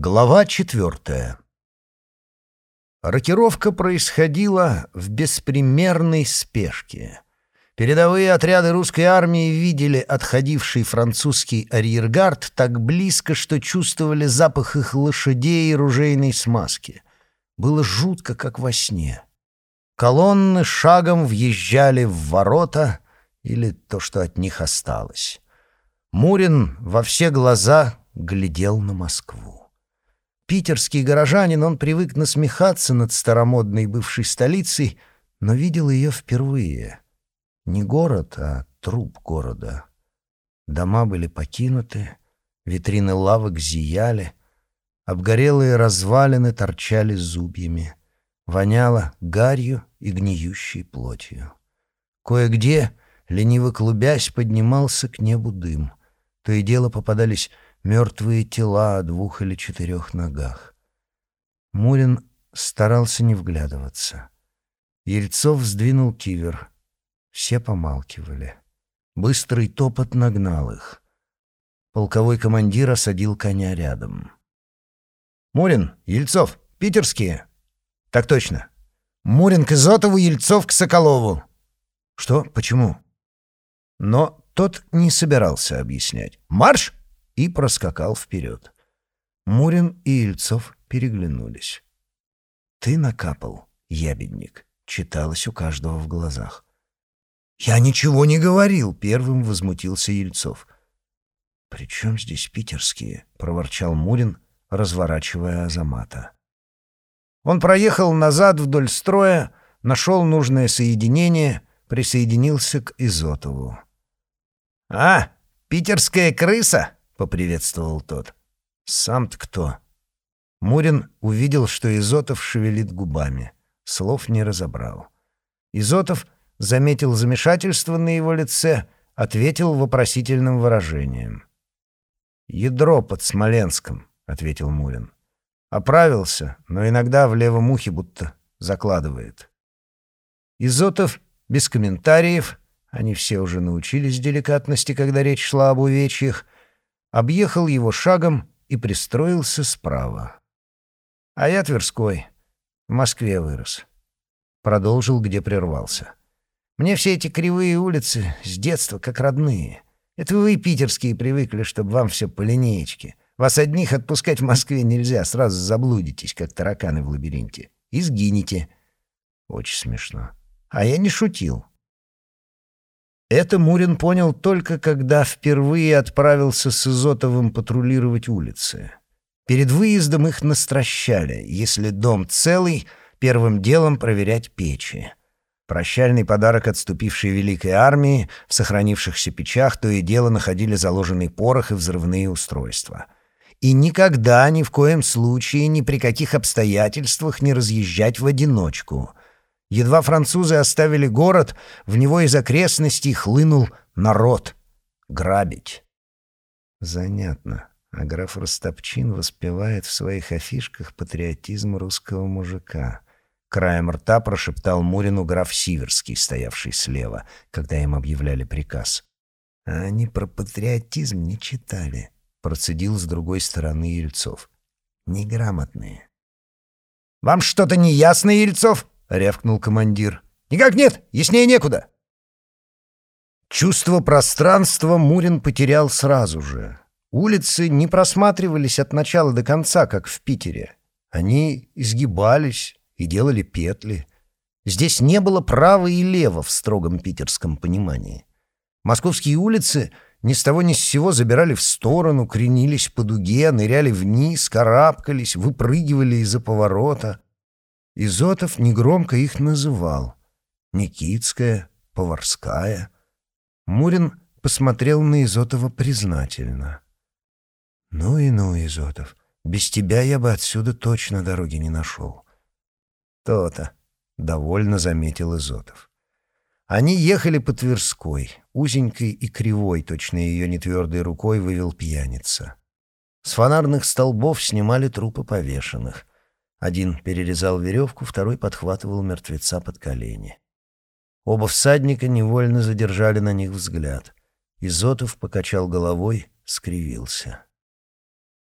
Глава четвертая. Рокировка происходила в беспримерной спешке. Передовые отряды русской армии видели отходивший французский арьергард так близко, что чувствовали запах их лошадей и ружейной смазки. Было жутко, как во сне. Колонны шагом въезжали в ворота или то, что от них осталось. Мурин во все глаза глядел на Москву. Питерский горожанин, он привык насмехаться над старомодной бывшей столицей, но видел ее впервые. Не город, а труп города. Дома были покинуты, витрины лавок зияли, обгорелые развалины торчали зубьями, воняло гарью и гниющей плотью. Кое-где, лениво клубясь, поднимался к небу дым. То и дело попадались мертвые тела о двух или четырех ногах. Мурин старался не вглядываться. Ельцов сдвинул кивер. Все помалкивали. Быстрый топот нагнал их. Полковой командир осадил коня рядом. «Мурин, Ельцов, питерские?» «Так точно. Мурин к Изотову, Ельцов к Соколову». «Что? Почему?» Но тот не собирался объяснять. «Марш!» И проскакал вперед. Мурин и Ильцов переглянулись. «Ты накапал, ябедник», — читалось у каждого в глазах. «Я ничего не говорил», — первым возмутился Ельцов. «При чем здесь питерские?» — проворчал Мурин, разворачивая Азамата. Он проехал назад вдоль строя, нашел нужное соединение, присоединился к Изотову. «А, питерская крыса!» Поприветствовал тот. «Сам-то кто?» Мурин увидел, что Изотов шевелит губами. Слов не разобрал. Изотов заметил замешательство на его лице, ответил вопросительным выражением. «Ядро под Смоленском», — ответил Мурин. «Оправился, но иногда в левом ухе будто закладывает». Изотов без комментариев, они все уже научились деликатности, когда речь шла об увечьях, — объехал его шагом и пристроился справа. «А я Тверской. В Москве вырос». Продолжил, где прервался. «Мне все эти кривые улицы с детства как родные. Это вы, питерские, привыкли, чтобы вам все по линеечке. Вас одних отпускать в Москве нельзя, сразу заблудитесь, как тараканы в лабиринте. И сгинете». Очень смешно. А я не шутил. Это Мурин понял только когда впервые отправился с Изотовым патрулировать улицы. Перед выездом их настращали. Если дом целый, первым делом проверять печи. Прощальный подарок отступившей Великой Армии, в сохранившихся печах то и дело находили заложенный порох и взрывные устройства. И никогда, ни в коем случае, ни при каких обстоятельствах не разъезжать в одиночку. Едва французы оставили город, в него из окрестностей хлынул народ. Грабить. Занятно. А граф Ростопчин воспевает в своих афишках патриотизм русского мужика. Краем рта прошептал Мурину граф Сиверский, стоявший слева, когда им объявляли приказ. А они про патриотизм не читали, процедил с другой стороны Ельцов. Неграмотные. «Вам что-то не ясно, Ельцов?» — рявкнул командир. «Никак нет! Яснее некуда!» Чувство пространства Мурин потерял сразу же. Улицы не просматривались от начала до конца, как в Питере. Они изгибались и делали петли. Здесь не было права и лева в строгом питерском понимании. Московские улицы ни с того ни с сего забирали в сторону, кренились по дуге, ныряли вниз, карабкались, выпрыгивали из-за поворота — Изотов негромко их называл. Никитская, Поварская. Мурин посмотрел на Изотова признательно. «Ну и ну, Изотов, без тебя я бы отсюда точно дороги не нашел». «То-то», — довольно заметил Изотов. Они ехали по Тверской, узенькой и кривой, точно ее нетвердой рукой вывел пьяница. С фонарных столбов снимали трупы повешенных. Один перерезал веревку, второй подхватывал мертвеца под колени. Оба всадника невольно задержали на них взгляд. Изотов покачал головой, скривился.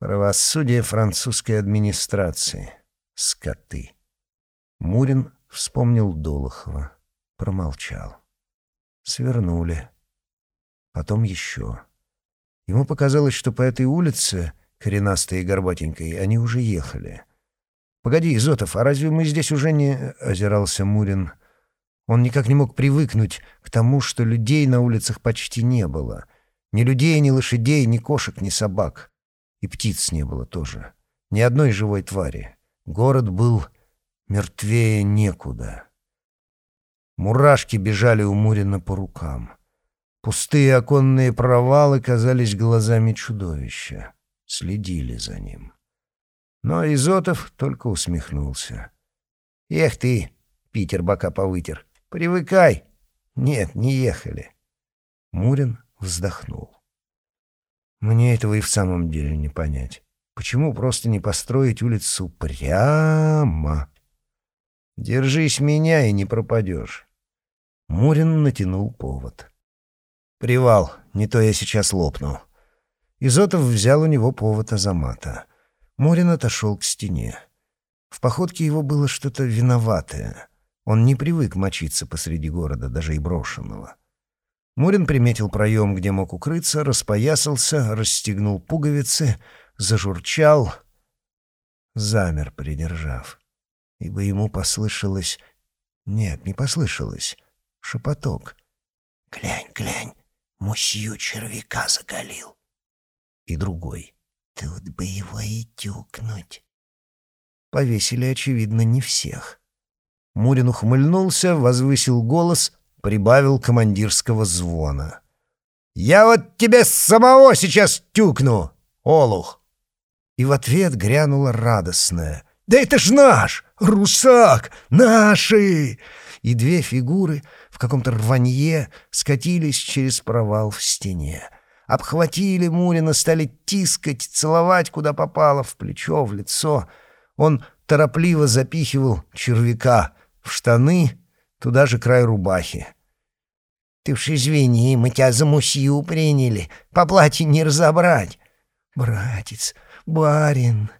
Правосудие французской администрации. Скоты. Мурин вспомнил Долохова. Промолчал. Свернули. Потом еще. Ему показалось, что по этой улице, коренастой и горбатенькой, они уже ехали. «Погоди, Изотов, а разве мы здесь уже не...» — озирался Мурин. Он никак не мог привыкнуть к тому, что людей на улицах почти не было. Ни людей, ни лошадей, ни кошек, ни собак. И птиц не было тоже. Ни одной живой твари. Город был мертвее некуда. Мурашки бежали у Мурина по рукам. Пустые оконные провалы казались глазами чудовища. Следили за ним. Но Изотов только усмехнулся. «Эх ты!» — Питер бока повытер. «Привыкай!» «Нет, не ехали». Мурин вздохнул. «Мне этого и в самом деле не понять. Почему просто не построить улицу прямо?» «Держись меня и не пропадешь». Мурин натянул повод. «Привал, не то я сейчас лопну». Изотов взял у него повод Азамата. Мурин отошел к стене. В походке его было что-то виноватое. Он не привык мочиться посреди города, даже и брошенного. Мурин приметил проем, где мог укрыться, распоясался, расстегнул пуговицы, зажурчал, замер, придержав. Ибо ему послышалось... Нет, не послышалось. Шепоток. «Глянь, глянь, мусью червяка заголил». И другой. Тут бы его и тюкнуть. Повесили, очевидно, не всех. Мурин ухмыльнулся, возвысил голос, прибавил командирского звона. «Я вот тебе самого сейчас тюкну, олух!» И в ответ грянуло радостное. «Да это ж наш! Русак! Наши!» И две фигуры в каком-то рванье скатились через провал в стене обхватили Мурина, стали тискать, целовать, куда попало, в плечо, в лицо. Он торопливо запихивал червяка в штаны, туда же край рубахи. «Ты уж извини, мы тебя за мусью приняли, по платью не разобрать». «Братец, барин».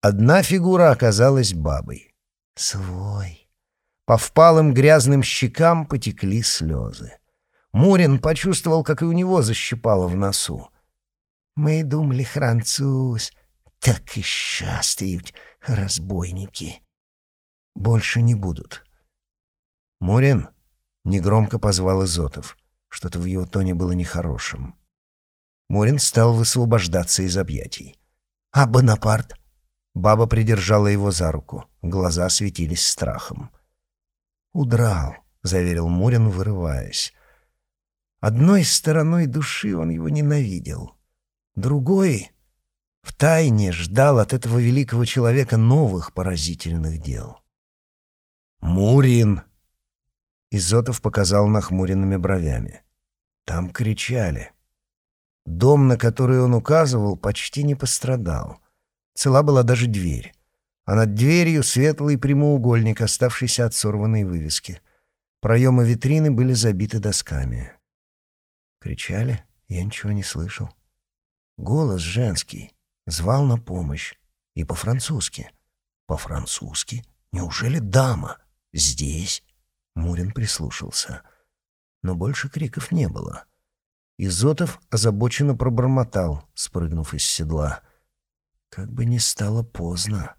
Одна фигура оказалась бабой. «Свой». По впалым грязным щекам потекли слезы. Мурин почувствовал, как и у него защипало в носу. «Мы думали, француз, так и шастают разбойники. Больше не будут». «Мурин?» — негромко позвал Изотов. Что-то в его тоне было нехорошим. Мурин стал высвобождаться из объятий. «А Бонапарт?» Баба придержала его за руку. Глаза светились страхом. «Удрал», — заверил Мурин, вырываясь. Одной стороной души он его ненавидел, другой — втайне ждал от этого великого человека новых поразительных дел. «Мурин!» Изотов показал нахмуренными бровями. Там кричали. Дом, на который он указывал, почти не пострадал. Цела была даже дверь. А над дверью светлый прямоугольник, оставшийся от сорванной вывески. Проемы витрины были забиты досками. Кричали, я ничего не слышал. Голос женский, звал на помощь. И по-французски. По-французски? Неужели дама? Здесь? Мурин прислушался. Но больше криков не было. Изотов озабоченно пробормотал, спрыгнув из седла. Как бы не стало поздно.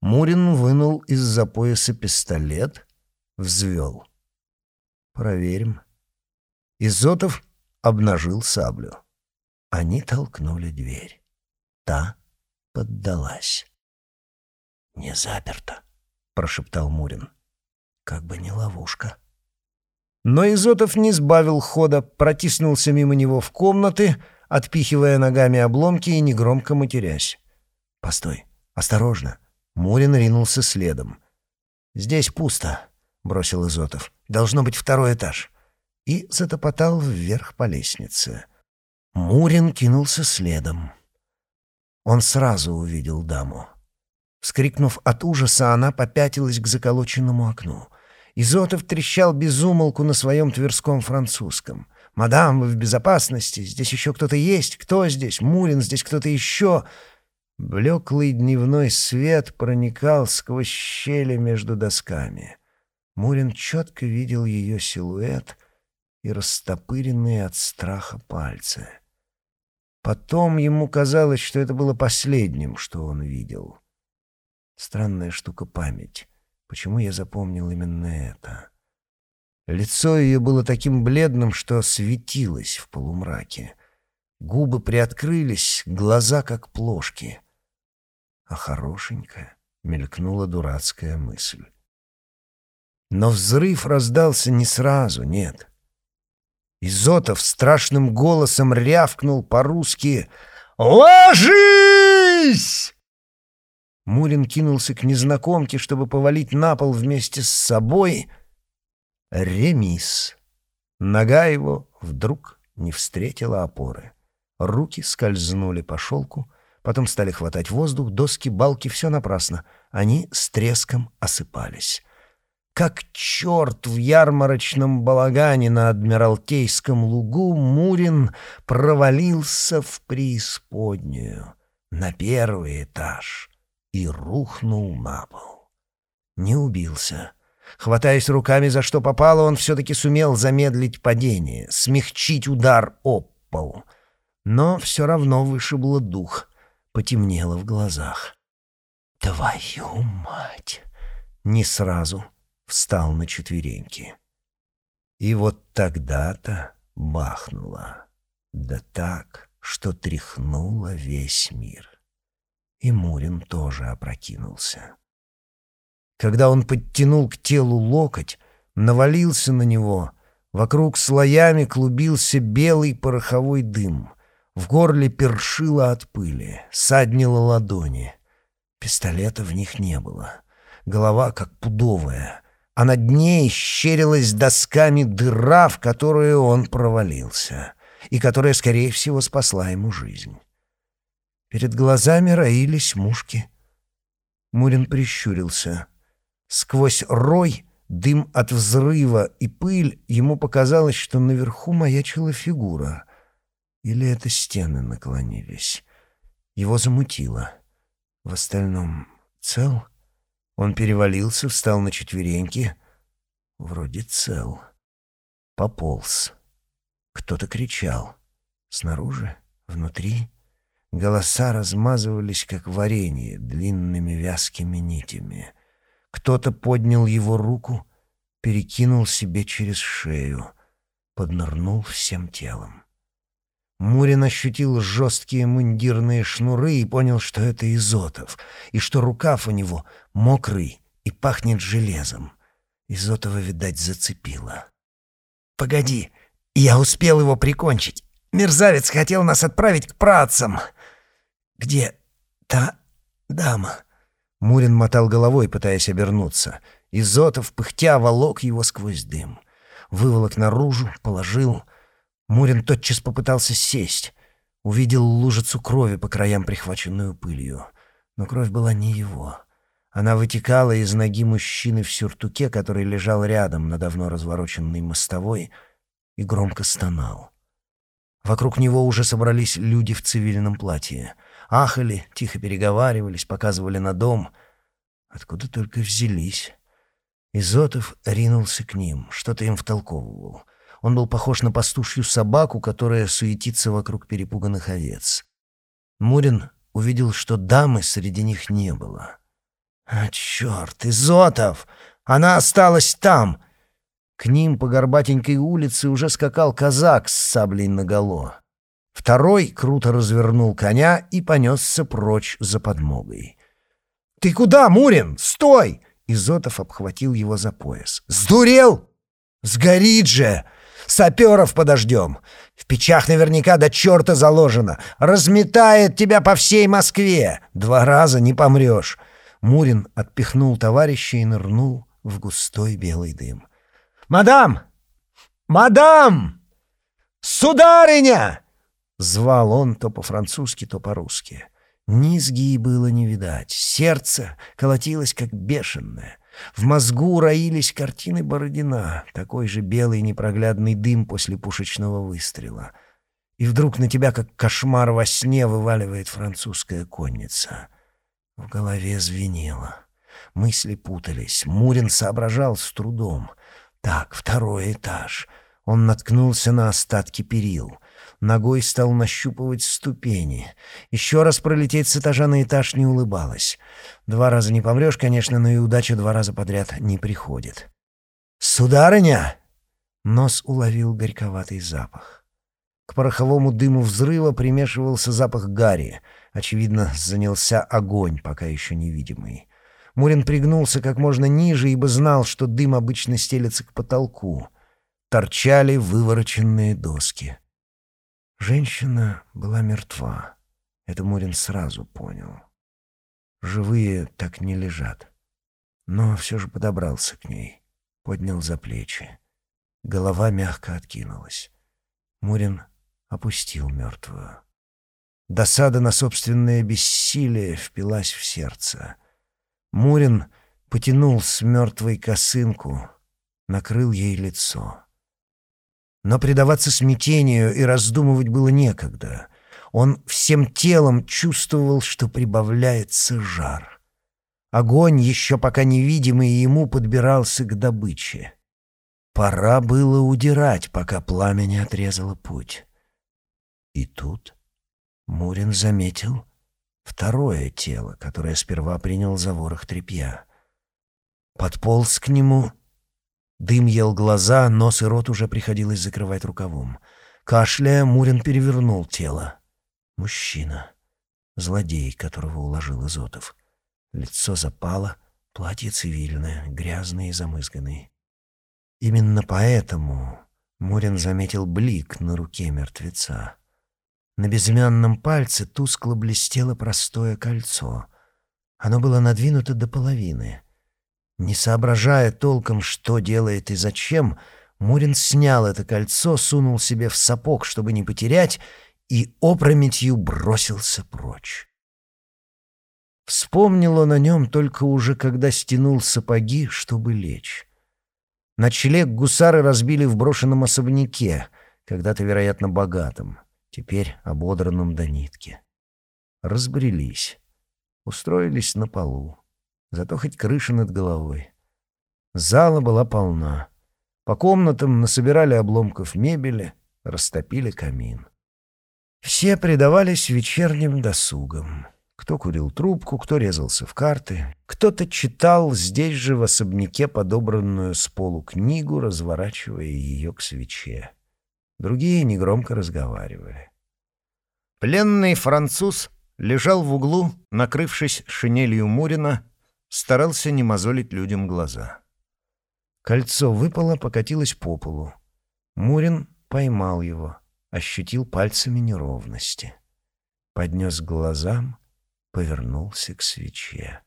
Мурин вынул из-за пояса пистолет, взвел. «Проверим». Изотов обнажил саблю. Они толкнули дверь. Та поддалась. «Не заперто», — прошептал Мурин. «Как бы не ловушка». Но Изотов не сбавил хода, протиснулся мимо него в комнаты, отпихивая ногами обломки и негромко матерясь. «Постой, осторожно!» Мурин ринулся следом. «Здесь пусто», — бросил Изотов. «Должно быть второй этаж» и затопотал вверх по лестнице. Мурин кинулся следом. Он сразу увидел даму. Вскрикнув от ужаса, она попятилась к заколоченному окну. Изотов трещал безумолку на своем тверском французском. «Мадам, вы в безопасности? Здесь еще кто-то есть? Кто здесь? Мурин, здесь кто-то еще?» Блеклый дневной свет проникал сквозь щели между досками. Мурин четко видел ее силуэт и растопыренные от страха пальцы. Потом ему казалось, что это было последним, что он видел. Странная штука память. Почему я запомнил именно это? Лицо ее было таким бледным, что светилось в полумраке. Губы приоткрылись, глаза как плошки. А хорошенькая мелькнула дурацкая мысль. Но взрыв раздался не сразу, нет. Изотов страшным голосом рявкнул по-русски «Ложись!» Мурин кинулся к незнакомке, чтобы повалить на пол вместе с собой — Ремис. Нога его вдруг не встретила опоры. Руки скользнули по шелку, потом стали хватать воздух, доски, балки — все напрасно. Они с треском осыпались. Как черт в ярмарочном балагане на Адмиралтейском лугу Мурин провалился в преисподнюю, на первый этаж, и рухнул на пол. Не убился — Хватаясь руками за что попало, он все-таки сумел замедлить падение, смягчить удар об пол. Но все равно вышибло дух, потемнело в глазах. «Твою мать!» Не сразу встал на четвереньки. И вот тогда-то бахнуло. Да так, что тряхнуло весь мир. И Мурин тоже опрокинулся. Когда он подтянул к телу локоть, навалился на него, вокруг слоями клубился белый пороховой дым. В горле першило от пыли, саднило ладони. Пистолета в них не было. Голова как пудовая, а над ней щерилась досками дыра, в которую он провалился, и которая, скорее всего, спасла ему жизнь. Перед глазами роились мушки. Мурин прищурился. Сквозь рой, дым от взрыва и пыль ему показалось, что наверху маячила фигура. Или это стены наклонились. Его замутило. В остальном цел? Он перевалился, встал на четвереньки. Вроде цел. Пополз. Кто-то кричал. Снаружи? Внутри? Голоса размазывались, как варенье, длинными вязкими нитями — кто-то поднял его руку, перекинул себе через шею, поднырнул всем телом. Мурин ощутил жесткие мундирные шнуры и понял, что это Изотов, и что рукав у него мокрый и пахнет железом. Изотова, видать, зацепило. «Погоди, я успел его прикончить. Мерзавец хотел нас отправить к працам. Где та дама?» Мурин мотал головой, пытаясь обернуться. Изотов, пыхтя, волок его сквозь дым. Выволок наружу, положил. Мурин тотчас попытался сесть. Увидел лужицу крови по краям, прихваченную пылью. Но кровь была не его. Она вытекала из ноги мужчины в сюртуке, который лежал рядом на давно развороченной мостовой, и громко стонал. Вокруг него уже собрались люди в цивильном платье — ахали, тихо переговаривались, показывали на дом. Откуда только взялись. Изотов ринулся к ним, что-то им втолковывал. Он был похож на пастушью собаку, которая суетится вокруг перепуганных овец. Мурин увидел, что дамы среди них не было. «А, черт, Изотов! Она осталась там!» К ним по горбатенькой улице уже скакал казак с саблей наголо. Второй круто развернул коня и понесся прочь за подмогой. «Ты куда, Мурин? Стой!» Изотов обхватил его за пояс. «Сдурел? Сгорит же! Саперов подождем! В печах наверняка до черта заложено! Разметает тебя по всей Москве! Два раза не помрешь!» Мурин отпихнул товарища и нырнул в густой белый дым. «Мадам! Мадам! Сударыня!» Звал он то по-французски, то по-русски. Низги было не видать. Сердце колотилось, как бешеное. В мозгу роились картины Бородина, такой же белый непроглядный дым после пушечного выстрела. И вдруг на тебя, как кошмар во сне, вываливает французская конница. В голове звенело. Мысли путались. Мурин соображал с трудом. Так, второй этаж. Он наткнулся на остатки перил. Ногой стал нащупывать ступени. Еще раз пролететь с этажа на этаж не улыбалось. Два раза не помрешь, конечно, но и удача два раза подряд не приходит. «Сударыня!» Нос уловил горьковатый запах. К пороховому дыму взрыва примешивался запах гари. Очевидно, занялся огонь, пока еще невидимый. Мурин пригнулся как можно ниже, ибо знал, что дым обычно стелется к потолку. Торчали вывороченные доски. Женщина была мертва. Это Мурин сразу понял. Живые так не лежат. Но все же подобрался к ней, поднял за плечи. Голова мягко откинулась. Мурин опустил мертвую. Досада на собственное бессилие впилась в сердце. Мурин потянул с мертвой косынку, накрыл ей лицо. Но предаваться смятению и раздумывать было некогда. Он всем телом чувствовал, что прибавляется жар. Огонь, еще пока невидимый ему, подбирался к добыче. Пора было удирать, пока пламя не отрезало путь. И тут Мурин заметил второе тело, которое сперва принял за ворох тряпья. Подполз к нему Дым ел глаза, нос и рот уже приходилось закрывать рукавом. Кашляя, Мурин перевернул тело. Мужчина. Злодей, которого уложил Изотов. Лицо запало, платье цивильное, грязное и замызганное. Именно поэтому Мурин заметил блик на руке мертвеца. На безымянном пальце тускло блестело простое кольцо. Оно было надвинуто до половины — не соображая толком, что делает и зачем, Мурин снял это кольцо, сунул себе в сапог, чтобы не потерять, и опрометью бросился прочь. Вспомнил он о нем только уже, когда стянул сапоги, чтобы лечь. Ночлег гусары разбили в брошенном особняке, когда-то, вероятно, богатым, теперь ободранном до нитки. Разбрелись, устроились на полу. Зато хоть крыша над головой. Зала была полна. По комнатам насобирали обломков мебели, растопили камин. Все предавались вечерним досугам. Кто курил трубку, кто резался в карты, кто-то читал здесь же в особняке подобранную с полу книгу, разворачивая ее к свече. Другие негромко разговаривали. Пленный француз лежал в углу, накрывшись шинелью Мурина, старался не мозолить людям глаза. Кольцо выпало, покатилось по полу. Мурин поймал его, ощутил пальцами неровности. Поднес к глазам, повернулся к свече.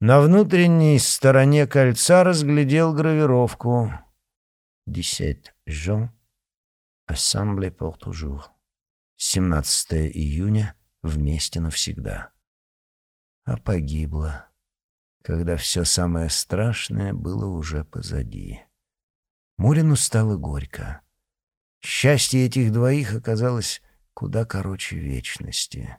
На внутренней стороне кольца разглядел гравировку «Десять Жон, Assemblée pour toujours». 17 июня, вместе навсегда. А погибла когда все самое страшное было уже позади. Мурину стало горько. Счастье этих двоих оказалось куда короче вечности.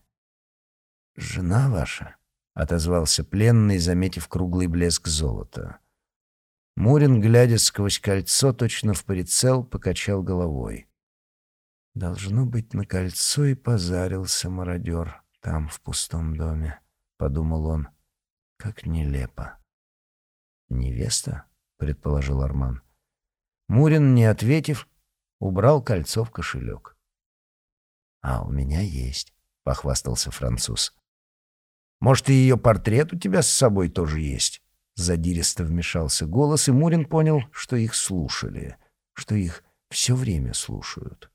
«Жена ваша?» — отозвался пленный, заметив круглый блеск золота. Мурин, глядя сквозь кольцо, точно в прицел, покачал головой. «Должно быть, на кольцо и позарился мародер там, в пустом доме», — подумал он. Как нелепо. «Невеста?» — предположил Арман. Мурин, не ответив, убрал кольцо в кошелек. «А у меня есть», — похвастался француз. «Может, и ее портрет у тебя с собой тоже есть?» Задиристо вмешался голос, и Мурин понял, что их слушали, что их все время слушают.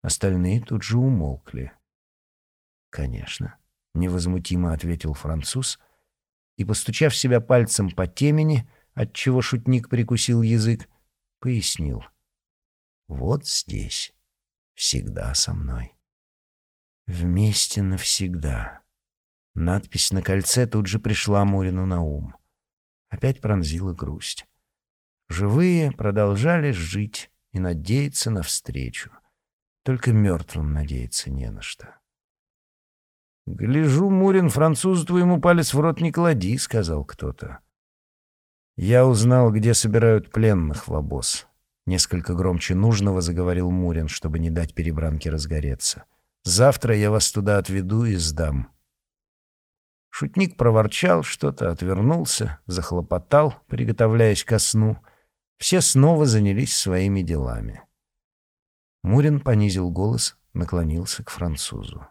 Остальные тут же умолкли. «Конечно», — невозмутимо ответил француз — и, постучав себя пальцем по темени, отчего шутник прикусил язык, пояснил. «Вот здесь, всегда со мной. Вместе навсегда». Надпись на кольце тут же пришла Мурину на ум. опять пронзила грусть. Живые продолжали жить и надеяться на встречу. Только мертвым надеяться не на что. «Гляжу, Мурин, французу твоему палец в рот не клади», — сказал кто-то. «Я узнал, где собирают пленных в обоз». Несколько громче нужного заговорил Мурин, чтобы не дать перебранке разгореться. «Завтра я вас туда отведу и сдам». Шутник проворчал что-то, отвернулся, захлопотал, приготовляясь ко сну. Все снова занялись своими делами. Мурин понизил голос, наклонился к французу.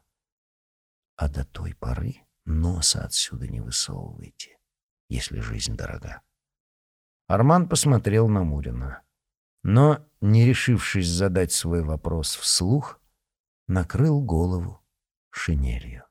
«А до той поры носа отсюда не высовывайте, если жизнь дорога». Арман посмотрел на Мурина, но, не решившись задать свой вопрос вслух, накрыл голову шинелью.